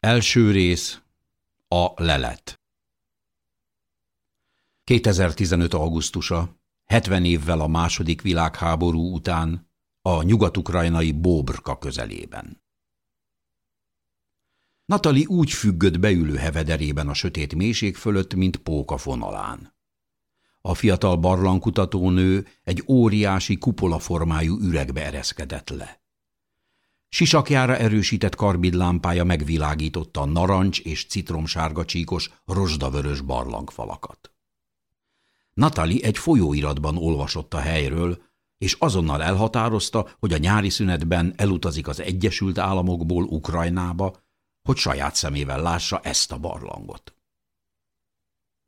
Első rész A lelet 2015. augusztusa, 70 évvel a második világháború után a nyugat-ukrajnai Bóbrka közelében. Natali úgy függött beülő hevederében a sötét mélység fölött, mint póka fonalán. A fiatal barlangkutatónő egy óriási kupolaformájú üregbe ereszkedett le. Sisakjára erősített karbidlámpája megvilágította a narancs és citromsárga csíkos, rozsdavörös barlangfalakat. Natali egy folyóiratban olvasott a helyről, és azonnal elhatározta, hogy a nyári szünetben elutazik az Egyesült Államokból Ukrajnába, hogy saját szemével lássa ezt a barlangot.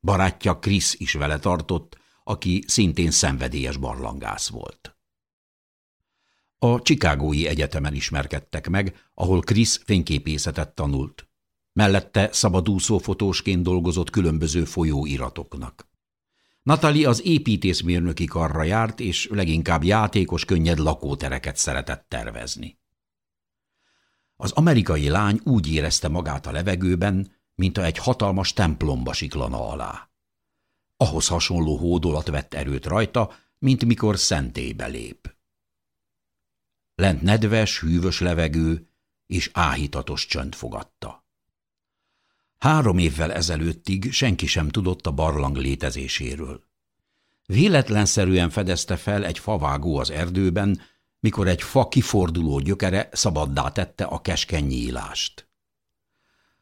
Barátja Krisz is vele tartott, aki szintén szenvedélyes barlangász volt. A Csikágói Egyetemen ismerkedtek meg, ahol Krisz fényképészetet tanult. Mellette szabadúszó fotósként dolgozott különböző folyóiratoknak. Natali az építészmérnöki karra járt, és leginkább játékos, könnyed lakótereket szeretett tervezni. Az amerikai lány úgy érezte magát a levegőben, mint a egy hatalmas templomba siklana alá. Ahhoz hasonló hódolat vett erőt rajta, mint mikor szentélybe lép. Lent nedves, hűvös levegő és áhítatos csönd fogadta. Három évvel ezelőttig senki sem tudott a barlang létezéséről. Véletlenszerűen fedezte fel egy favágó az erdőben, mikor egy fa kiforduló gyökere szabaddá tette a keskeny nyílást.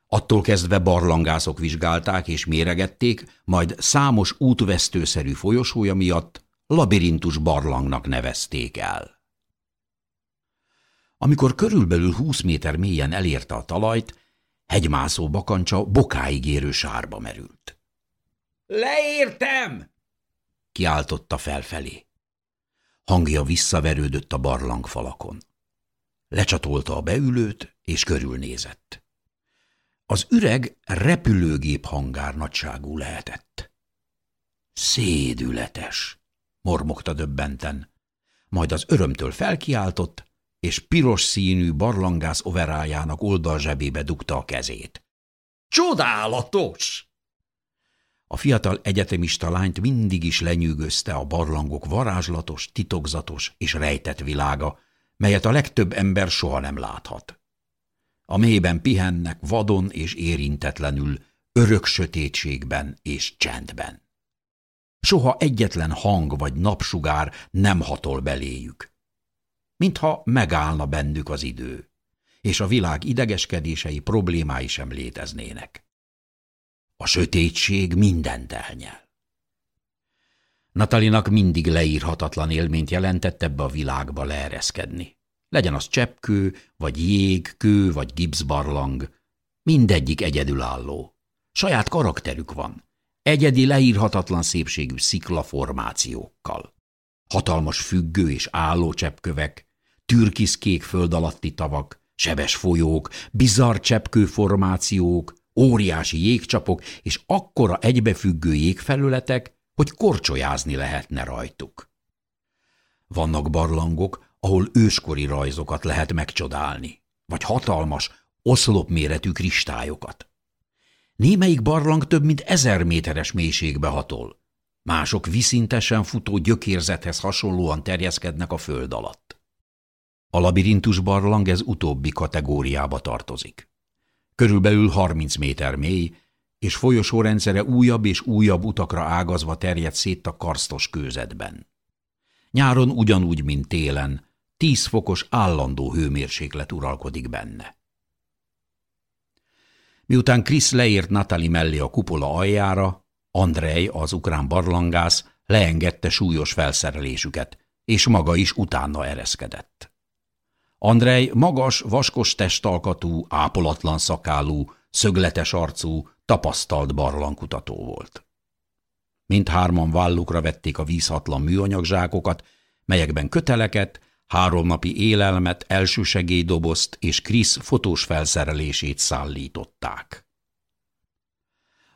Attól kezdve barlangászok vizsgálták és méregették, majd számos útvesztőszerű folyosója miatt labirintus barlangnak nevezték el. Amikor körülbelül húsz méter mélyen elérte a talajt, hegymászó bakancsa bokáig érő sárba merült. – Leértem! – kiáltotta felfelé. Hangja visszaverődött a barlangfalakon. Lecsatolta a beülőt, és körülnézett. Az üreg repülőgép hangár nagyságú lehetett. Szédületes, mormogta döbbenten, majd az örömtől felkiáltott, és piros színű barlangász overájának oldalzsebébe dugta a kezét. Csodálatos! A fiatal egyetemista lányt mindig is lenyűgözte a barlangok varázslatos, titokzatos és rejtett világa, melyet a legtöbb ember soha nem láthat. A mélyben pihennek vadon és érintetlenül, örök sötétségben és csendben. Soha egyetlen hang vagy napsugár nem hatol beléjük mintha megállna bennük az idő, és a világ idegeskedései problémái sem léteznének. A sötétség mindent elnyel. Natalinak mindig leírhatatlan élményt jelentett ebbe a világba leereszkedni. Legyen az cseppkő, vagy jég, kő, vagy gipszbarlang, mindegyik egyedülálló. Saját karakterük van, egyedi leírhatatlan szépségű sziklaformációkkal. Hatalmas függő és álló cseppkövek, türkiszkék föld alatti tavak, sebes folyók, bizarr cseppkőformációk, óriási jégcsapok és akkora egybefüggő jégfelületek, hogy korcsolyázni lehetne rajtuk. Vannak barlangok, ahol őskori rajzokat lehet megcsodálni, vagy hatalmas, oszlopméretű kristályokat. Némelyik barlang több mint ezer méteres mélységbe hatol, mások viszintesen futó gyökérzethez hasonlóan terjeszkednek a föld alatt. A labirintus barlang ez utóbbi kategóriába tartozik. Körülbelül 30 méter mély, és folyosórendszere újabb és újabb utakra ágazva terjed szét a karsztos kőzetben. Nyáron ugyanúgy, mint télen, 10 fokos állandó hőmérséklet uralkodik benne. Miután Krisz leért Natali mellé a kupola aljára, Andrej, az ukrán barlangász, leengedte súlyos felszerelésüket, és maga is utána ereszkedett. Andrej magas, vaskos testalkatú, ápolatlan szakálú, szögletes arcú, tapasztalt barlangkutató volt. Mindhárman vállukra vették a vízhatlan műanyagzsákokat, melyekben köteleket, háromnapi élelmet, elsősegélydobozt és Krisz fotós felszerelését szállították.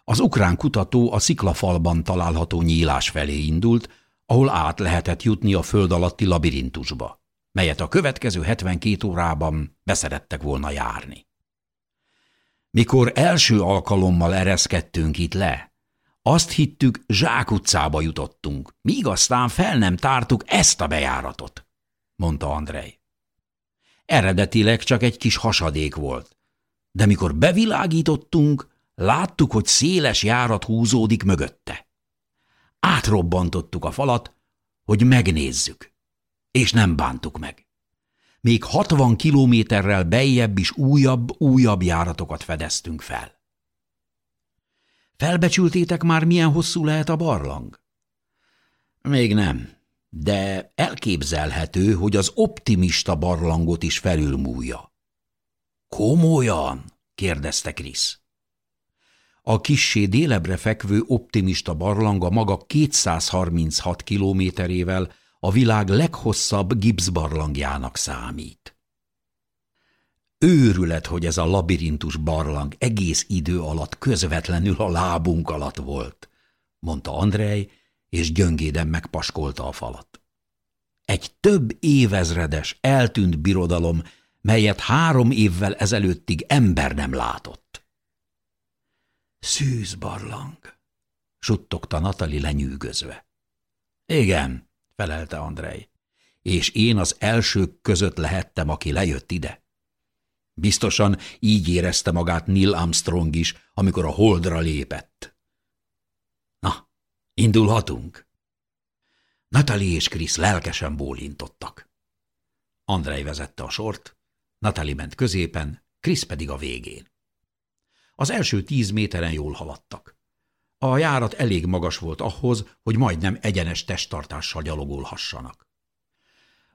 Az ukrán kutató a sziklafalban található nyílás felé indult, ahol át lehetett jutni a föld alatti labirintusba melyet a következő 72 órában beszerettek volna járni. Mikor első alkalommal ereszkedtünk itt le, azt hittük, Zsák utcába jutottunk, míg aztán fel nem tártuk ezt a bejáratot, mondta Andrej. Eredetileg csak egy kis hasadék volt, de mikor bevilágítottunk, láttuk, hogy széles járat húzódik mögötte. Átrobbantottuk a falat, hogy megnézzük, és nem bántuk meg. Még 60 kilométerrel bejjebb is újabb, újabb járatokat fedeztünk fel. Felbecsültétek már, milyen hosszú lehet a barlang? Még nem, de elképzelhető, hogy az optimista barlangot is felülmúlja. Komolyan? kérdezte Krisz. A kissé délebre fekvő optimista barlang a maga 236 kilométerével a világ leghosszabb gipszbarlangjának számít. Őrület, hogy ez a labirintus barlang egész idő alatt közvetlenül a lábunk alatt volt, mondta Andrej, és gyöngéden megpaskolta a falat. Egy több évezredes, eltűnt birodalom, melyet három évvel ezelőttig ember nem látott. Szűz barlang, suttogta Natali lenyűgözve. Igen, felelte Andrej, és én az elsők között lehettem, aki lejött ide. Biztosan így érezte magát Neil Armstrong is, amikor a holdra lépett. Na, indulhatunk? Natalie és Krisz lelkesen bólintottak. Andrej vezette a sort, Natalie ment középen, Krisz pedig a végén. Az első tíz méteren jól haladtak. A járat elég magas volt ahhoz, hogy majdnem egyenes testtartással gyalogolhassanak.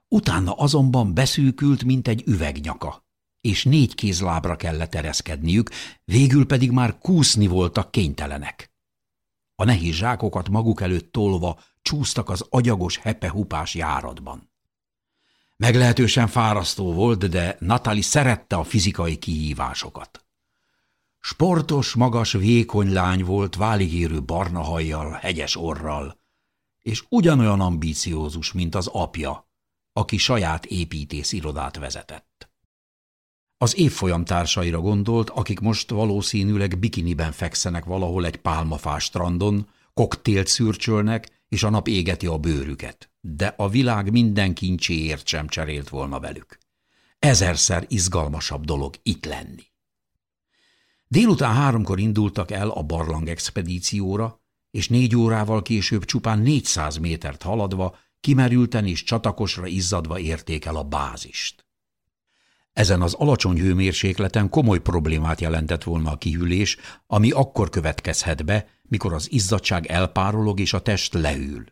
Utána azonban beszűkült, mint egy üvegnyaka, és négy kézlábra kellett ereszkedniük, végül pedig már kúszni voltak kénytelenek. A nehéz zsákokat maguk előtt tolva csúsztak az agyagos hepehupás járatban. Meglehetősen fárasztó volt, de Natali szerette a fizikai kihívásokat. Sportos, magas, vékony lány volt, váligérő barna hajjal, hegyes orral, és ugyanolyan ambíciózus, mint az apja, aki saját építész irodát vezetett. Az évfolyam társaira gondolt, akik most valószínűleg bikiniben fekszenek valahol egy pálmafás strandon, koktélt szürcsölnek, és a nap égeti a bőrüket, de a világ minden kincséért sem cserélt volna velük. Ezerszer izgalmasabb dolog itt lenni. Délután háromkor indultak el a barlang expedícióra, és négy órával később csupán 400 métert haladva, kimerülten és csatakosra izzadva érték el a bázist. Ezen az alacsony hőmérsékleten komoly problémát jelentett volna a kihűlés, ami akkor következhet be, mikor az izzadság elpárolog és a test leül.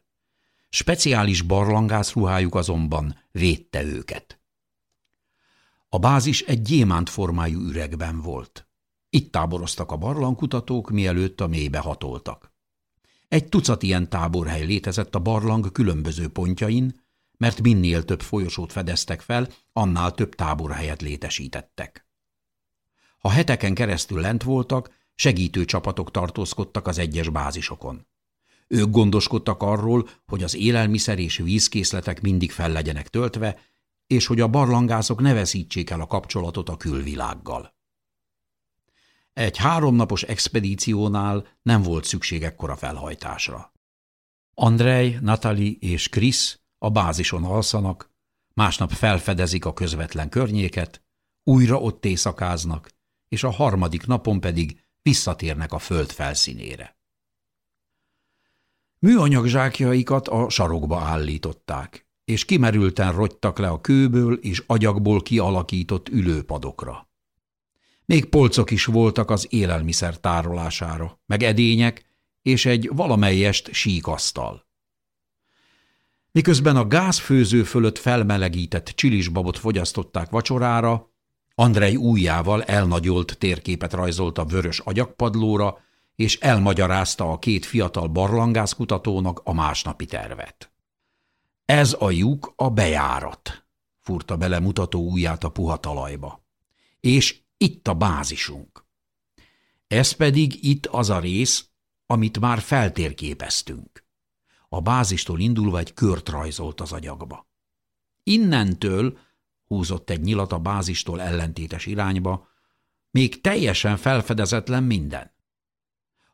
Speciális barlangászruhájuk azonban védte őket. A bázis egy gyémánt formájú üregben volt. Itt táboroztak a barlangkutatók, mielőtt a mélybe hatoltak. Egy tucat ilyen táborhely létezett a barlang különböző pontjain, mert minél több folyosót fedeztek fel, annál több táborhelyet létesítettek. Ha heteken keresztül lent voltak, segítő csapatok tartózkodtak az egyes bázisokon. Ők gondoskodtak arról, hogy az élelmiszer és vízkészletek mindig fel legyenek töltve, és hogy a barlangászok ne veszítsék el a kapcsolatot a külvilággal. Egy háromnapos expedíciónál nem volt szükség ekkora felhajtásra. Andrej, Natali és Krisz a bázison alszanak, másnap felfedezik a közvetlen környéket, újra ott éjszakáznak, és a harmadik napon pedig visszatérnek a föld felszínére. Műanyag zsákjaikat a sarokba állították, és kimerülten rogytak le a kőből és agyagból kialakított ülőpadokra. Még polcok is voltak az élelmiszer tárolására, meg edények, és egy valamelyest síkasztal. Miközben a gázfőző fölött felmelegített csilisbabot fogyasztották vacsorára, Andrei újjával elnagyolt térképet rajzolt a vörös agyagpadlóra, és elmagyarázta a két fiatal barlangászkutatónak a másnapi tervet. Ez a lyuk a bejárat, furta bele mutató ujját a puha talajba. És itt a bázisunk. Ez pedig itt az a rész, amit már feltérképeztünk. A bázistól indulva egy kört rajzolt az agyagba. Innentől húzott egy nyilat a bázistól ellentétes irányba, Még teljesen felfedezetlen minden.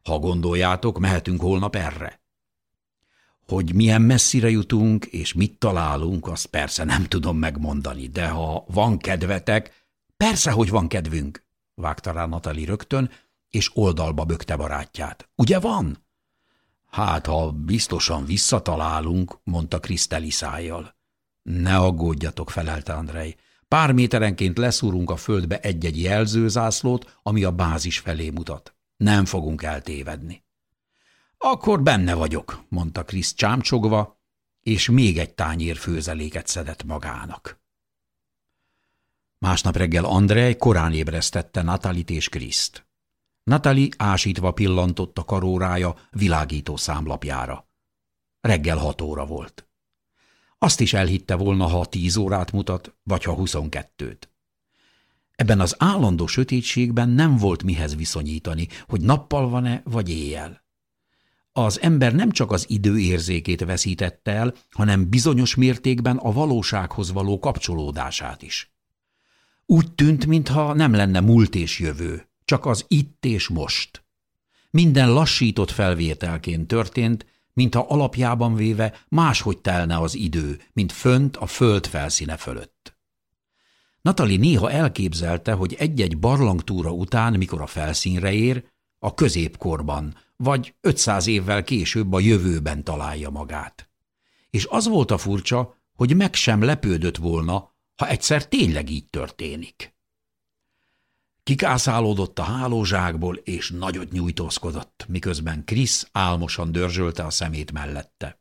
Ha gondoljátok, mehetünk holnap erre. Hogy milyen messzire jutunk, és mit találunk, azt persze nem tudom megmondani, de ha van kedvetek, persze, hogy van kedvünk, vágta rá Natali rögtön, és oldalba bökte barátját. Ugye van? Hát, ha biztosan visszatalálunk, mondta Kriszteli szájjal. Ne aggódjatok, felelte Andrej. Pár méterenként leszúrunk a földbe egy-egy jelzőzászlót, ami a bázis felé mutat. Nem fogunk eltévedni. Akkor benne vagyok, mondta Krisz csámcsogva, és még egy tányér főzeléket szedett magának. Másnap reggel Andrej korán ébresztette Natalit és Kriszt. Natali ásítva pillantott a karórája világító számlapjára. Reggel hat óra volt. Azt is elhitte volna, ha tíz órát mutat, vagy ha huszonkettőt. Ebben az állandó sötétségben nem volt mihez viszonyítani, hogy nappal van-e, vagy éjjel. Az ember nem csak az időérzékét veszítette el, hanem bizonyos mértékben a valósághoz való kapcsolódását is. Úgy tűnt, mintha nem lenne múlt és jövő, csak az itt és most. Minden lassított felvételként történt, mintha alapjában véve máshogy telne az idő, mint fönt a föld felszíne fölött. Natali néha elképzelte, hogy egy-egy barlangtúra után, mikor a felszínre ér, a középkorban, vagy 500 évvel később a jövőben találja magát. És az volt a furcsa, hogy meg sem lepődött volna, ha egyszer tényleg így történik. Kikászálódott a hálózsákból, és nagyot nyújtózkodott, miközben Krisz álmosan dörzsölte a szemét mellette.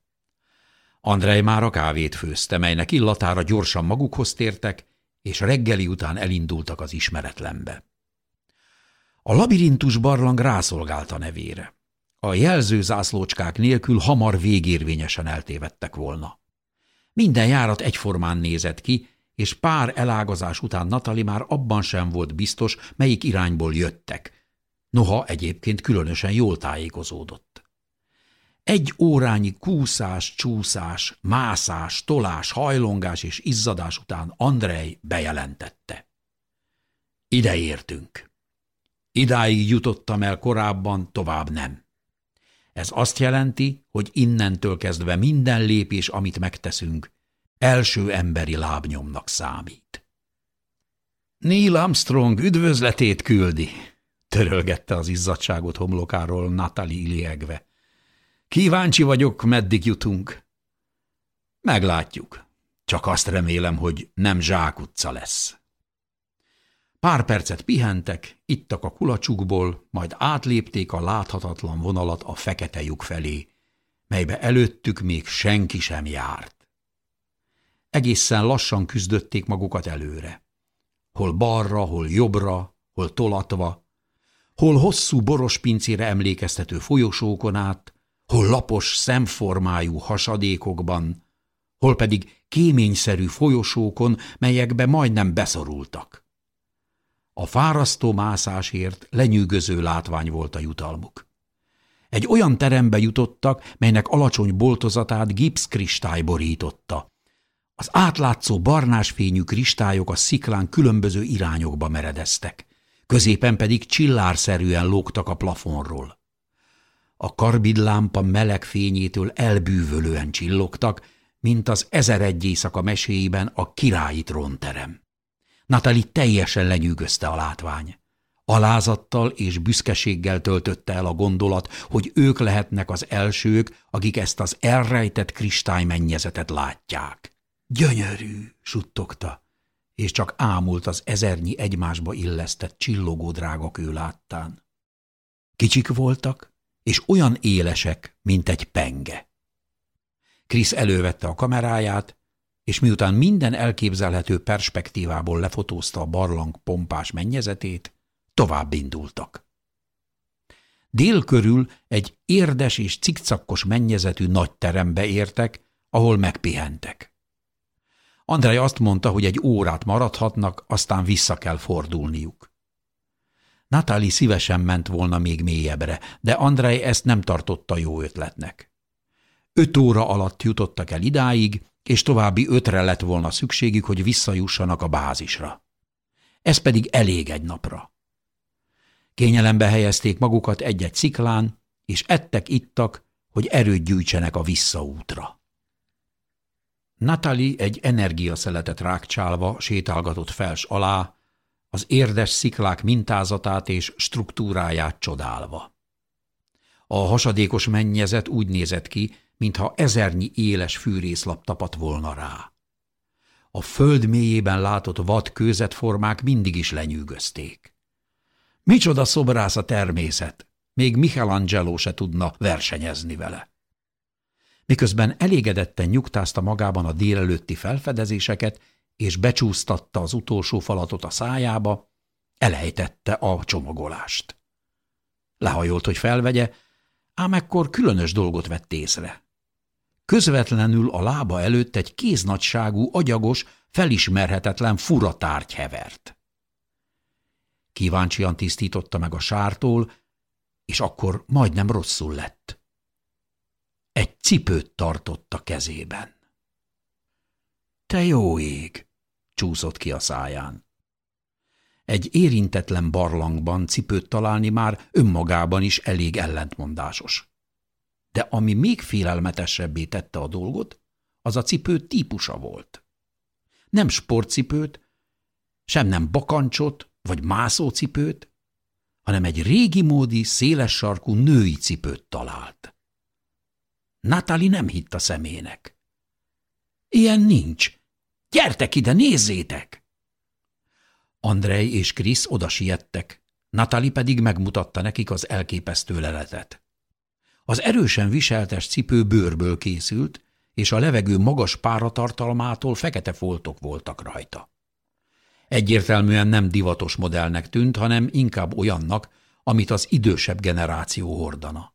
Andrej már a kávét főzte, melynek illatára gyorsan magukhoz tértek, és reggeli után elindultak az ismeretlenbe. A labirintus barlang rászolgált a nevére. A jelzőzászlócskák nélkül hamar végérvényesen eltévedtek volna. Minden járat egyformán nézett ki, és pár elágazás után Natali már abban sem volt biztos, melyik irányból jöttek. Noha egyébként különösen jól tájékozódott. Egy órányi kúszás, csúszás, mászás, tolás, hajlongás és izzadás után Andrej bejelentette. Ide értünk. Idáig jutottam el korábban, tovább nem. Ez azt jelenti, hogy innentől kezdve minden lépés, amit megteszünk, első emberi lábnyomnak számít. Neil Armstrong üdvözletét küldi, törölgette az izzadságot homlokáról Natali iliegve. Kíváncsi vagyok, meddig jutunk. Meglátjuk. Csak azt remélem, hogy nem zsákutca lesz. Pár percet pihentek, ittak a kulacsukból, majd átlépték a láthatatlan vonalat a fekete lyuk felé, melybe előttük még senki sem járt. Egészen lassan küzdötték magukat előre. Hol balra, hol jobbra, hol tolatva, hol hosszú boros pincére emlékeztető folyosókon át, hol lapos szemformájú hasadékokban, hol pedig kéményszerű folyosókon, melyekbe majdnem beszorultak. A fárasztó mászásért lenyűgöző látvány volt a jutalmuk. Egy olyan terembe jutottak, melynek alacsony boltozatát gipszkristály borította, az átlátszó barnásfényű kristályok a sziklán különböző irányokba meredeztek, középen pedig csillárszerűen lógtak a plafonról. A karbidlámpa meleg fényétől elbűvölően csillogtak, mint az ezer egy éjszaka meséiben a királyi trónterem. Natali teljesen lenyűgözte a látvány. Alázattal és büszkeséggel töltötte el a gondolat, hogy ők lehetnek az elsők, akik ezt az elrejtett kristálymennyezetet látják. Gyönyörű, suttogta, és csak ámult az ezernyi egymásba illesztett csillogó drágakő láttán. Kicsik voltak, és olyan élesek, mint egy penge. Krisz elővette a kameráját, és miután minden elképzelhető perspektívából lefotózta a barlang pompás mennyezetét, tovább indultak. Dél körül egy érdes és cikcakkos mennyezetű nagy terembe értek, ahol megpihentek. Andrej azt mondta, hogy egy órát maradhatnak, aztán vissza kell fordulniuk. Natali szívesen ment volna még mélyebbre, de Andrej ezt nem tartotta jó ötletnek. Öt óra alatt jutottak el idáig, és további ötre lett volna szükségük, hogy visszajussanak a bázisra. Ez pedig elég egy napra. Kényelembe helyezték magukat egy-egy sziklán, és ettek-ittak, hogy erőt gyűjtsenek a visszaútra. Natali egy energiaszeletet rákcsálva sétálgatott fels alá, az érdes sziklák mintázatát és struktúráját csodálva. A hasadékos mennyezet úgy nézett ki, mintha ezernyi éles fűrészlap tapadt volna rá. A föld mélyében látott vad kőzetformák mindig is lenyűgözték. Micsoda szobrász a természet, még Michelangelo se tudna versenyezni vele. Miközben elégedetten nyugtázta magában a délelőtti felfedezéseket, és becsúsztatta az utolsó falatot a szájába, elejtette a csomagolást. Lehajolt, hogy felvegye, ám ekkor különös dolgot vett észre. Közvetlenül a lába előtt egy kéznagyságú, agyagos, felismerhetetlen furatárgy hevert. Kíváncsian tisztította meg a sártól, és akkor majdnem rosszul lett. Cipőt tartott a kezében. Te jó ég! csúszott ki a száján. Egy érintetlen barlangban cipőt találni már önmagában is elég ellentmondásos. De ami még félelmetesebbé tette a dolgot, az a cipő típusa volt. Nem sportcipőt, sem nem bakancsot vagy mászócipőt, hanem egy régi módi, széles sarkú női cipőt talált. Natali nem hitt a szemének. Ilyen nincs. Gyertek ide, nézzétek! Andrej és Krisz oda siettek, Natali pedig megmutatta nekik az elképesztő leletet. Az erősen viseltes cipő bőrből készült, és a levegő magas páratartalmától fekete foltok voltak rajta. Egyértelműen nem divatos modellnek tűnt, hanem inkább olyannak, amit az idősebb generáció hordana.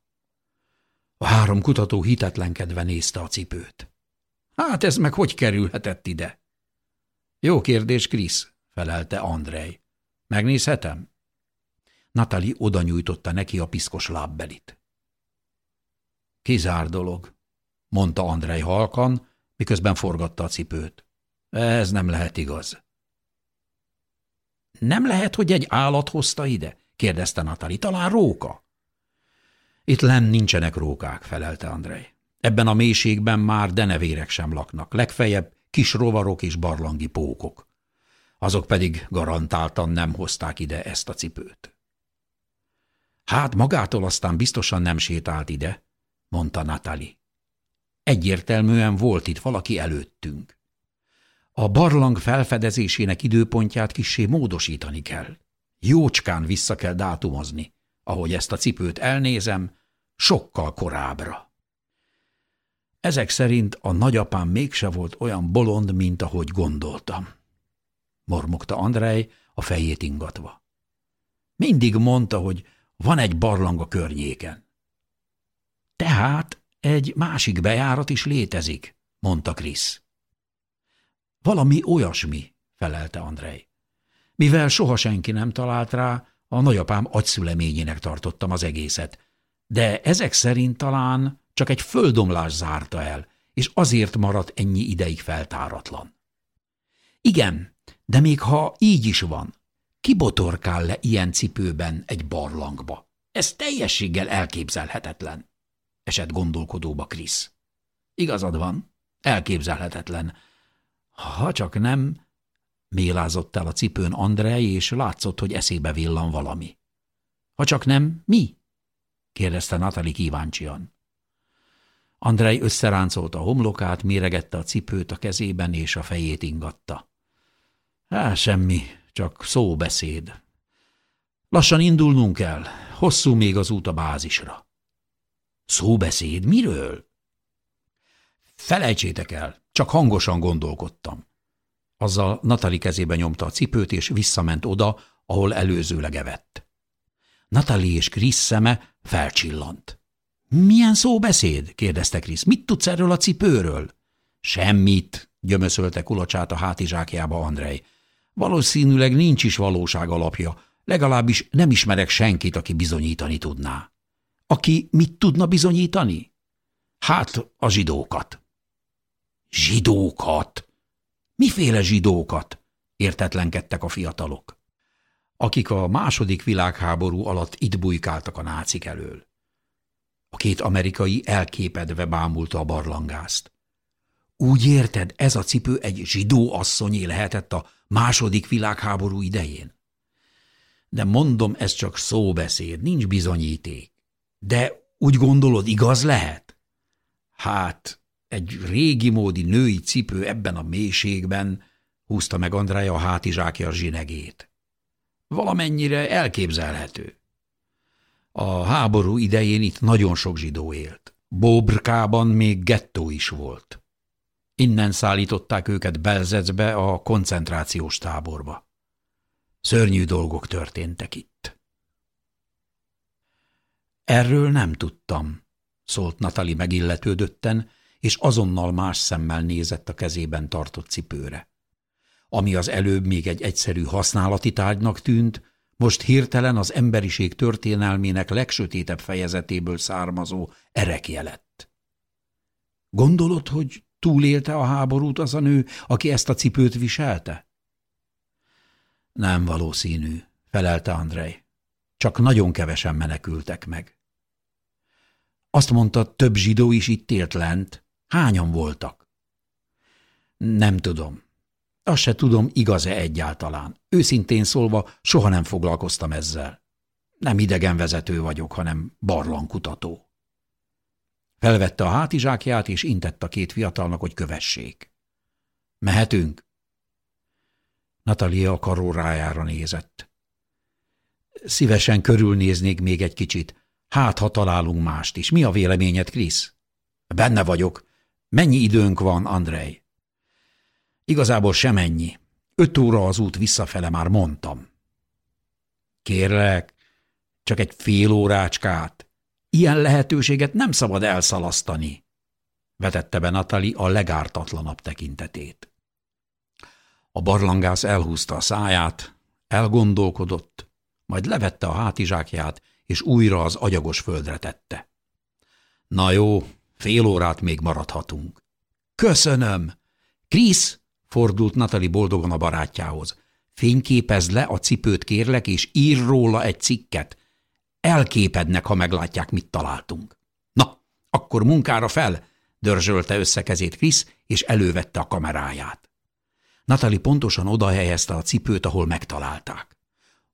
A három kutató hitetlenkedve nézte a cipőt. Hát ez meg hogy kerülhetett ide? Jó kérdés, Krisz, felelte Andrej. Megnézhetem? Natali oda nyújtotta neki a piszkos lábbelit. Kizár dolog, mondta Andrej halkan, miközben forgatta a cipőt. Ez nem lehet igaz. Nem lehet, hogy egy állat hozta ide? kérdezte Natali. Talán róka? Itt lenn nincsenek rókák, felelte Andrej. Ebben a mélységben már denevérek sem laknak, legfeljebb kis rovarok és barlangi pókok. Azok pedig garantáltan nem hozták ide ezt a cipőt. Hát magától aztán biztosan nem sétált ide, mondta Natali. Egyértelműen volt itt valaki előttünk. A barlang felfedezésének időpontját kissé módosítani kell. Jócskán vissza kell dátumozni. Ahogy ezt a cipőt elnézem, sokkal korábbra. Ezek szerint a nagyapám mégse volt olyan bolond, mint ahogy gondoltam. Mormogta Andrej, a fejét ingatva. Mindig mondta, hogy van egy barlang a környéken. Tehát egy másik bejárat is létezik, mondta Krisz. Valami olyasmi, felelte Andrej. Mivel soha senki nem talált rá, a nagyapám agyszüleményének tartottam az egészet, de ezek szerint talán csak egy földomlás zárta el, és azért maradt ennyi ideig feltáratlan. Igen, de még ha így is van, kibotorkál le ilyen cipőben egy barlangba? Ez teljességgel elképzelhetetlen, esett gondolkodóba Krisz. Igazad van, elképzelhetetlen. Ha csak nem, mélázott el a cipőn Andrej, és látszott, hogy eszébe villan valami. Ha csak nem, mi? kérdezte Natali kíváncsian. Andrej összeráncolta a homlokát, méregette a cipőt a kezében, és a fejét ingatta. Há, semmi, csak szóbeszéd. Lassan indulnunk kell, hosszú még az út a bázisra. Szóbeszéd? Miről? Felejtsétek el, csak hangosan gondolkodtam. Azzal Natali kezébe nyomta a cipőt, és visszament oda, ahol előzőleg evett. Natali és Krisz szeme felcsillant. – Milyen szóbeszéd? – kérdezte Krisz. – Mit tudsz erről a cipőről? – Semmit – gyömöszölte kulacsát a hátizsákjába Andrej. – Valószínűleg nincs is valóság alapja, legalábbis nem ismerek senkit, aki bizonyítani tudná. – Aki mit tudna bizonyítani? – Hát a zsidókat. – Zsidókat? – Miféle zsidókat? – értetlenkedtek a fiatalok. – akik a második világháború alatt itt bujkáltak a nácik elől. A két amerikai elképedve bámulta a barlangást. Úgy érted, ez a cipő egy zsidó asszonyé lehetett a második világháború idején? De mondom, ez csak szóbeszéd, nincs bizonyíték. De úgy gondolod, igaz lehet? Hát, egy régi módi női cipő ebben a mélységben, húzta meg Andrája a hátizsákja zsinegét. Valamennyire elképzelhető. A háború idején itt nagyon sok zsidó élt. Bóbrkában még gettó is volt. Innen szállították őket Belzecbe a koncentrációs táborba. Szörnyű dolgok történtek itt. Erről nem tudtam, szólt Natali megilletődötten, és azonnal más szemmel nézett a kezében tartott cipőre. Ami az előbb még egy egyszerű használati tárgynak tűnt, most hirtelen az emberiség történelmének legsötétebb fejezetéből származó erekje lett. Gondolod, hogy túlélte a háborút az a nő, aki ezt a cipőt viselte? Nem valószínű, felelte Andrej. Csak nagyon kevesen menekültek meg. Azt mondta, több zsidó is itt élt lent. Hányan voltak? Nem tudom. Azt se tudom, igaz-e egyáltalán. Őszintén szólva soha nem foglalkoztam ezzel. Nem idegenvezető vagyok, hanem barlangkutató. Felvette a hátizsákját, és intett a két fiatalnak, hogy kövessék. Mehetünk? Natalia a karórájára nézett. Szívesen körülnéznék még egy kicsit. Hát, ha találunk mást is. Mi a véleményed, Krisz? Benne vagyok. Mennyi időnk van, Andrej? Igazából semennyi. Öt óra az út visszafele már mondtam. Kérlek, csak egy fél órácskát. Ilyen lehetőséget nem szabad elszalasztani, vetette be Natali a legártatlanabb tekintetét. A barlangász elhúzta a száját, elgondolkodott, majd levette a hátizsákját, és újra az agyagos földre tette. Na jó, fél órát még maradhatunk. Köszönöm! Krisz, fordult Natali boldogan a barátjához. Fényképezd le a cipőt kérlek, és ír róla egy cikket. Elképednek, ha meglátják, mit találtunk. Na, akkor munkára fel, dörzsölte össze kezét Krisz, és elővette a kameráját. Natali pontosan oda helyezte a cipőt, ahol megtalálták.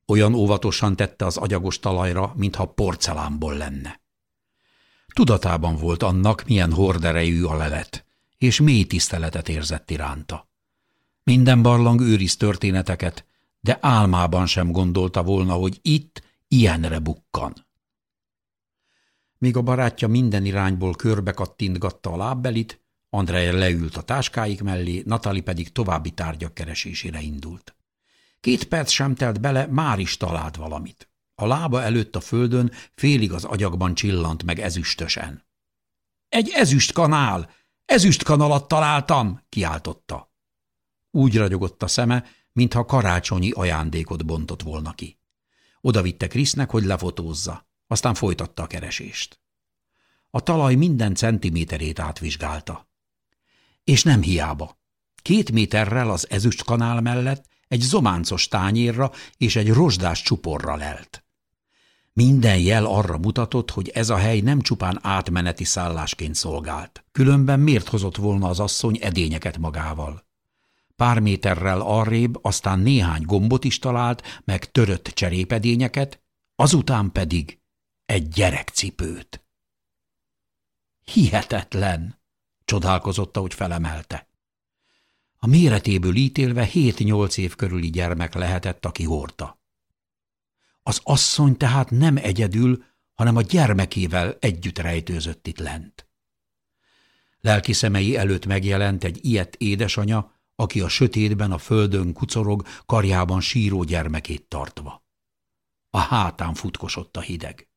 Olyan óvatosan tette az agyagos talajra, mintha porcelánból lenne. Tudatában volt annak, milyen horderejű a lelet, és mély tiszteletet érzett iránta. Minden barlang őriz történeteket, de álmában sem gondolta volna, hogy itt ilyenre bukkan. Míg a barátja minden irányból körbe kattintgatta a lábbelit, Andrea leült a táskáik mellé, Natali pedig további tárgyak keresésére indult. Két perc sem telt bele, már is talált valamit. A lába előtt a földön félig az agyagban csillant meg ezüstösen. – Egy ezüstkanál! Ezüstkanalat találtam! – kiáltotta. Úgy ragyogott a szeme, mintha karácsonyi ajándékot bontott volna ki. Oda vitte Krisznek, hogy lefotózza, aztán folytatta a keresést. A talaj minden centiméterét átvizsgálta. És nem hiába. Két méterrel az ezüstkanál mellett egy zománcos tányérra és egy rozsdás csuporra lelt. Minden jel arra mutatott, hogy ez a hely nem csupán átmeneti szállásként szolgált. Különben miért hozott volna az asszony edényeket magával? Pár méterrel arrébb aztán néhány gombot is talált, meg törött cserépedényeket, azután pedig egy gyerekcipőt. Hihetetlen! csodálkozott, ahogy felemelte. A méretéből ítélve hét-nyolc év körüli gyermek lehetett, aki hordta. Az asszony tehát nem egyedül, hanem a gyermekével együtt rejtőzött itt lent. Lelki szemei előtt megjelent egy ilyet édesanya, aki a sötétben a földön kucorog, karjában síró gyermekét tartva. A hátán futkosott a hideg.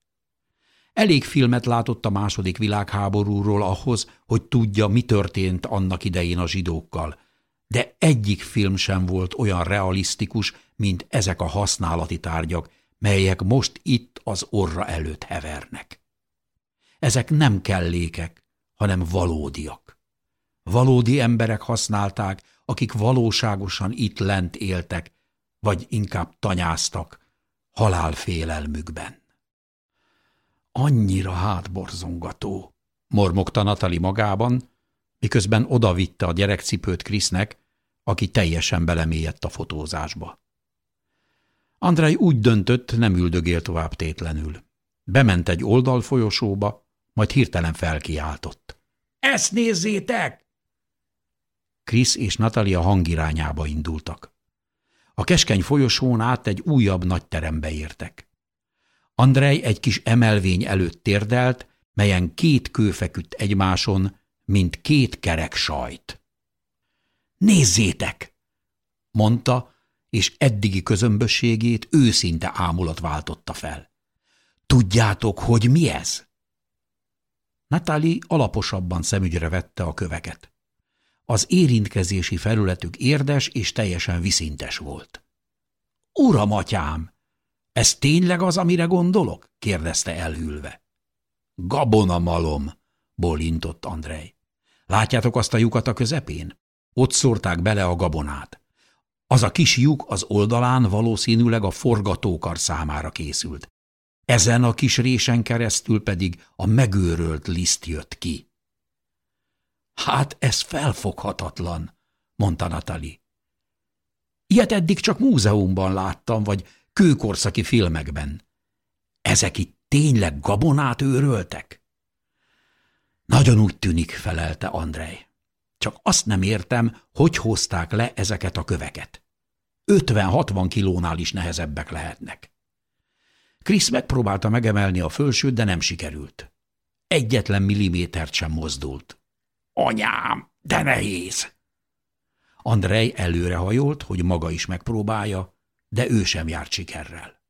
Elég filmet látott a második világháborúról ahhoz, hogy tudja, mi történt annak idején a zsidókkal, de egyik film sem volt olyan realisztikus, mint ezek a használati tárgyak, melyek most itt az orra előtt hevernek. Ezek nem kellékek, hanem valódiak. Valódi emberek használták, akik valóságosan itt lent éltek, vagy inkább tanyáztak, halálfélelmükben. Annyira hátborzongató, mormogta Natali magában, miközben odavitte a gyerekcipőt Krisznek, aki teljesen belemélyedt a fotózásba. Andrei úgy döntött, nem üldögél tovább tétlenül. Bement egy oldalfolyosóba, majd hirtelen felkiáltott. – Ezt nézzétek! Krisz és Natalia hangirányába indultak. A keskeny folyosón át egy újabb nagy terembe értek. Andrej egy kis emelvény előtt térdelt, melyen két kő feküdt egymáson, mint két kerek sajt. Nézzétek! mondta, és eddigi közömbösségét őszinte ámulat váltotta fel. Tudjátok, hogy mi ez? Natali alaposabban szemügyre vette a köveket. Az érintkezési felületük érdes és teljesen viszintes volt. – Uram, atyám! Ez tényleg az, amire gondolok? – kérdezte elhűlve. – Gabona malom! – bólintott Andrej. – Látjátok azt a lyukat a közepén? Ott szórták bele a gabonát. Az a kis lyuk az oldalán valószínűleg a forgatókar számára készült. Ezen a kis résen keresztül pedig a megőrölt liszt jött ki. Hát ez felfoghatatlan, mondta Natali. Ilyet eddig csak múzeumban láttam, vagy kőkorszaki filmekben. Ezek itt tényleg gabonát őröltek? Nagyon úgy tűnik, felelte Andrej. Csak azt nem értem, hogy hozták le ezeket a köveket. 50-60 kilónál is nehezebbek lehetnek. Krisz megpróbálta megemelni a fölsőt, de nem sikerült. Egyetlen millimétert sem mozdult. Anyám, de nehéz! Andrej előrehajolt, hogy maga is megpróbálja, de ő sem járt sikerrel.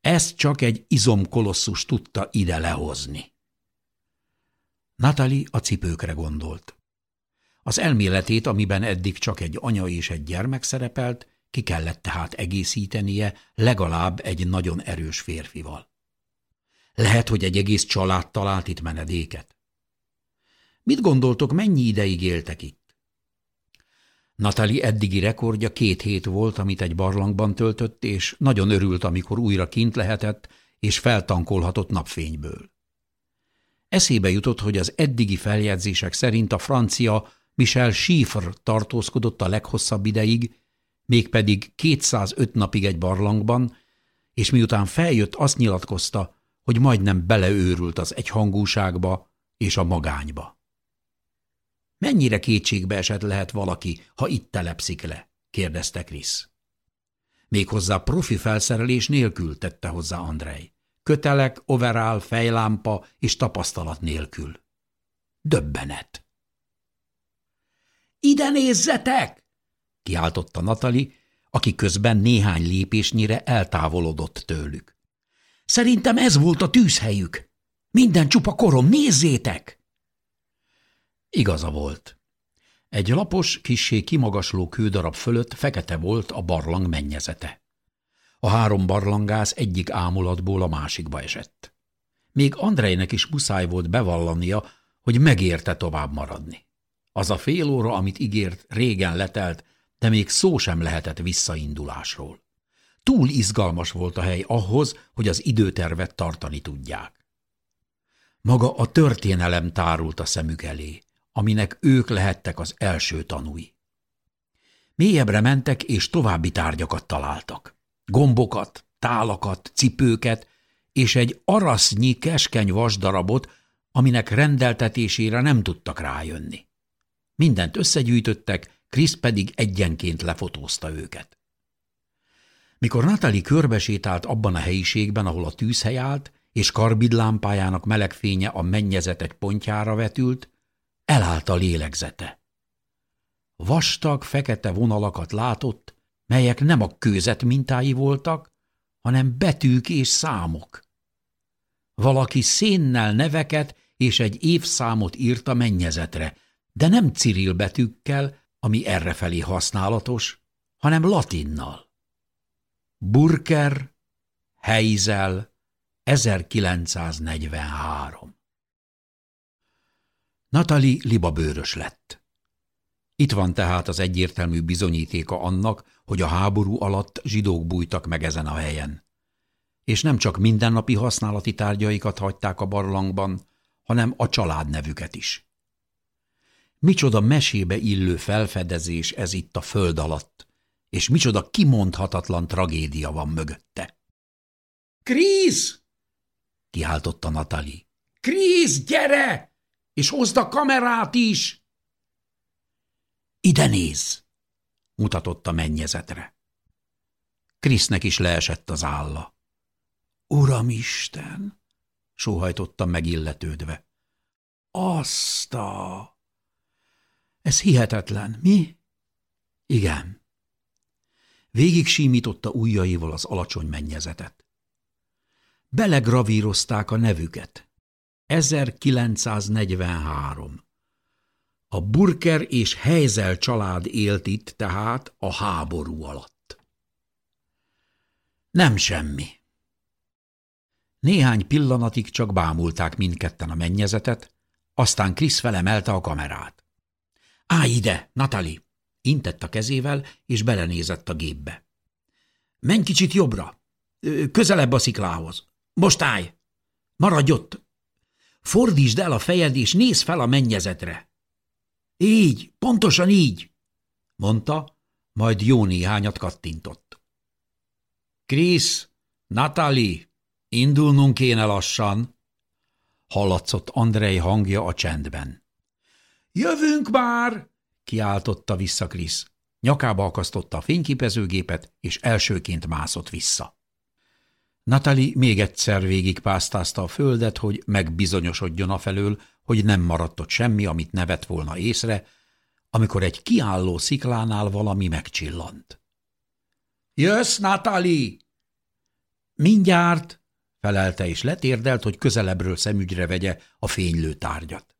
Ezt csak egy izomkolosszus tudta ide lehozni. Natali a cipőkre gondolt. Az elméletét, amiben eddig csak egy anya és egy gyermek szerepelt, ki kellett tehát egészítenie legalább egy nagyon erős férfival. Lehet, hogy egy egész család talált itt menedéket. Mit gondoltok, mennyi ideig éltek itt? Natali eddigi rekordja két hét volt, amit egy barlangban töltött, és nagyon örült, amikor újra kint lehetett, és feltankolhatott napfényből. Eszébe jutott, hogy az eddigi feljegyzések szerint a francia Michel Schieffer tartózkodott a leghosszabb ideig, mégpedig 205 napig egy barlangban, és miután feljött, azt nyilatkozta, hogy majdnem beleőrült az egyhangúságba és a magányba. Mennyire kétségbe esett lehet valaki, ha itt telepszik le? kérdezte Krisz. Méghozzá profi felszerelés nélkül tette hozzá Andrej. Kötelek, overál, fejlámpa és tapasztalat nélkül. Döbbenet. Ide nézzetek! kiáltotta Natali, aki közben néhány lépésnyire eltávolodott tőlük. Szerintem ez volt a tűzhelyük. Minden csupa korom, nézzétek! Igaza volt. Egy lapos, kissé kimagasló kődarab fölött fekete volt a barlang mennyezete. A három barlangász egyik ámulatból a másikba esett. Még Andrejnek is muszáj volt bevallania, hogy megérte tovább maradni. Az a fél óra, amit ígért, régen letelt, de még szó sem lehetett visszaindulásról. Túl izgalmas volt a hely ahhoz, hogy az időtervet tartani tudják. Maga a történelem tárult a szemük elé, aminek ők lehettek az első tanúi. Mélyebbre mentek, és további tárgyakat találtak. Gombokat, tálakat, cipőket, és egy arasznyi keskeny vasdarabot, aminek rendeltetésére nem tudtak rájönni. Mindent összegyűjtöttek, Krisz pedig egyenként lefotózta őket. Mikor Natali körbesétált abban a helyiségben, ahol a tűzhely állt, és karbidlámpájának melegfénye a mennyezet egy pontjára vetült, elállt a lélegzete. Vastag, fekete vonalakat látott, melyek nem a kőzet mintái voltak, hanem betűk és számok. Valaki szénnel neveket és egy évszámot írt a mennyezetre, de nem Cyril betűkkel, ami errefelé használatos, hanem latinnal. Burker, Heizel, 1943 Natali libabőrös lett. Itt van tehát az egyértelmű bizonyítéka annak, hogy a háború alatt zsidók bújtak meg ezen a helyen. és nem csak mindennapi használati tárgyaikat hagyták a barlangban, hanem a családnevüket is. Micsoda mesébe illő felfedezés ez itt a föld alatt, és micsoda kimondhatatlan tragédia van mögötte. – Krisz! – kiáltotta Natali. – Krisz, gyere! És hozd a kamerát is! – Ide nézz! – mutatott a mennyezetre. Krisznek is leesett az álla. – Uramisten! – sóhajtotta megilletődve. – Azt a... Ez hihetetlen, mi? Igen. Végig símította ujjaival az alacsony mennyezetet. Belegravírozták a nevüket. 1943. A Burker és Heizel család élt itt tehát a háború alatt. Nem semmi. Néhány pillanatig csak bámulták mindketten a mennyezetet, aztán Krisz felemelte a kamerát. Állj ide, Natali! Intett a kezével, és belenézett a gépbe. Menj kicsit jobbra, közelebb a sziklához. Most állj! Maradj ott! Fordítsd el a fejed, és nézz fel a mennyezetre. Így, pontosan így, mondta, majd jó néhányat kattintott. Krisz, Natali, indulnunk kéne lassan, hallatszott Andrei hangja a csendben. Jövünk már! kiáltotta vissza Krisz. Nyakába akasztotta a fényképezőgépet, és elsőként mászott vissza. Natali még egyszer végigpásztázta a földet, hogy megbizonyosodjon afelől, hogy nem maradt ott semmi, amit nevet volna észre, amikor egy kiálló sziklánál valami megcsillant. – Jössz, Natali! – Mindjárt! – felelte és letérdelt, hogy közelebbről szemügyre vegye a fénylő tárgyat.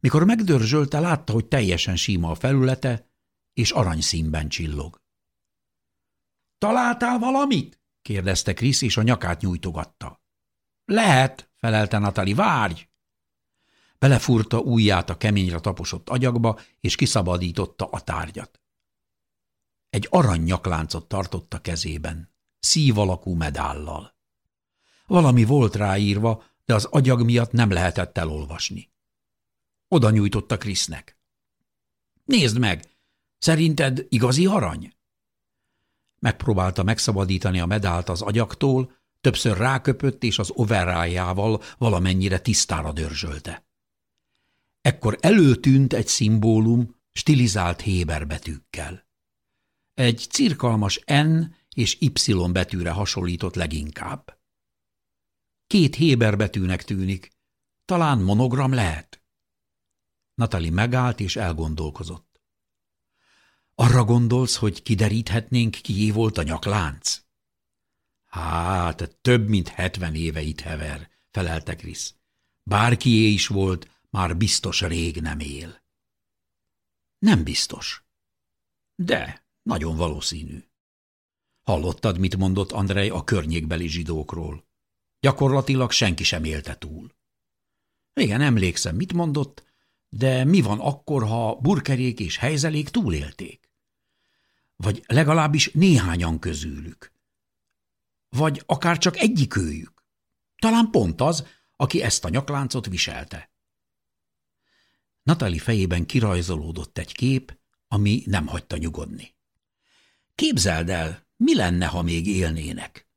Mikor megdörzsölte, látta, hogy teljesen síma a felülete, és aranyszínben csillog. – Találtál valamit? – kérdezte Krisz, és a nyakát nyújtogatta. – Lehet – felelte Natali, – várj! Belefúrta ujját a keményre taposott agyagba, és kiszabadította a tárgyat. Egy aranynyakláncot tartott a kezében, szív alakú medállal. Valami volt ráírva, de az agyag miatt nem lehetett elolvasni. Oda nyújtotta Krisznek. Nézd meg, szerinted igazi arany? Megpróbálta megszabadítani a medált az agyaktól, többször ráköpött, és az overrájával valamennyire tisztára dörzsölte. Ekkor előtűnt egy szimbólum stilizált Héber betűkkel. Egy cirkalmas N és Y betűre hasonlított leginkább. Két Héber betűnek tűnik, talán monogram lehet. Natali megállt és elgondolkozott. Arra gondolsz, hogy kideríthetnénk, kié volt a nyaklánc? Hát, több mint hetven éve itt hever, felelte Krisz. Bárkié is volt, már biztos rég nem él. Nem biztos. De nagyon valószínű. Hallottad, mit mondott Andrej a környékbeli zsidókról? Gyakorlatilag senki sem élte túl. Igen, emlékszem, mit mondott, de mi van akkor, ha burkerék és helyzelék túlélték? Vagy legalábbis néhányan közülük. Vagy akár csak egyikőjük. Talán pont az, aki ezt a nyakláncot viselte. Natali fejében kirajzolódott egy kép, ami nem hagyta nyugodni. Képzeld el, mi lenne, ha még élnének?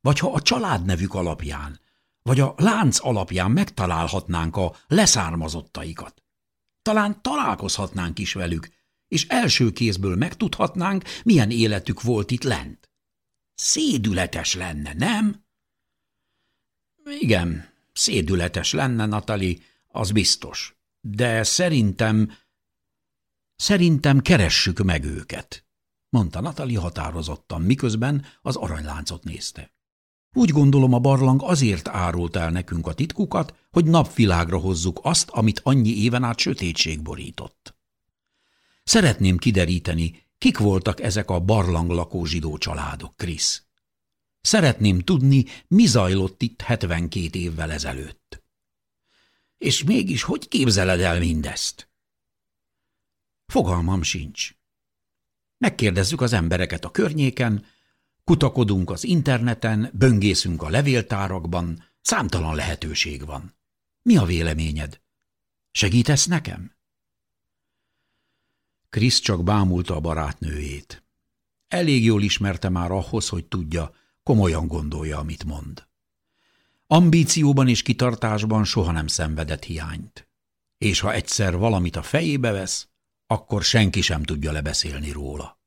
Vagy ha a családnevük alapján vagy a lánc alapján megtalálhatnánk a leszármazottaikat. Talán találkozhatnánk is velük, és első kézből megtudhatnánk, milyen életük volt itt lent. Szédületes lenne, nem? Igen, szédületes lenne, Natali, az biztos. De szerintem... Szerintem keressük meg őket, mondta Natali határozottan, miközben az aranyláncot nézte. Úgy gondolom, a barlang azért árult el nekünk a titkukat, hogy napvilágra hozzuk azt, amit annyi éven át sötétség borított. Szeretném kideríteni, kik voltak ezek a barlang lakó zsidó családok, Krisz. Szeretném tudni, mi zajlott itt 72 évvel ezelőtt. És mégis hogy képzeled el mindezt? Fogalmam sincs. Megkérdezzük az embereket a környéken, Kutakodunk az interneten, böngészünk a levéltárakban, számtalan lehetőség van. Mi a véleményed? Segítesz nekem? Krisz csak bámulta a barátnőjét. Elég jól ismerte már ahhoz, hogy tudja, komolyan gondolja, amit mond. Ambícióban és kitartásban soha nem szenvedett hiányt. És ha egyszer valamit a fejébe vesz, akkor senki sem tudja lebeszélni róla.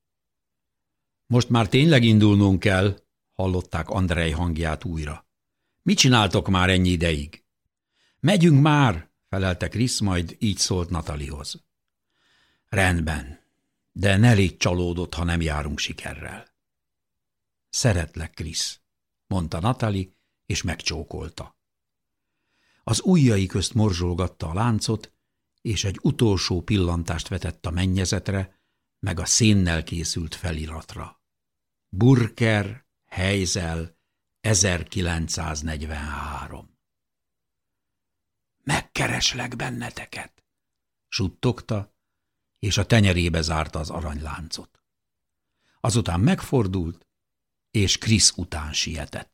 Most már tényleg indulnunk kell, hallották Andrej hangját újra. Mit csináltok már ennyi ideig? Megyünk már, felelte Krisz, majd így szólt Natalihoz. Rendben, de ne légy csalódott, ha nem járunk sikerrel. Szeretlek, Krisz, mondta Natali, és megcsókolta. Az ujjai közt morzsolgatta a láncot, és egy utolsó pillantást vetett a mennyezetre, meg a szénnel készült feliratra. Burker, Heizel, 1943 Megkereslek benneteket, suttogta, és a tenyerébe zárta az aranyláncot. Azután megfordult, és Krisz után sietett.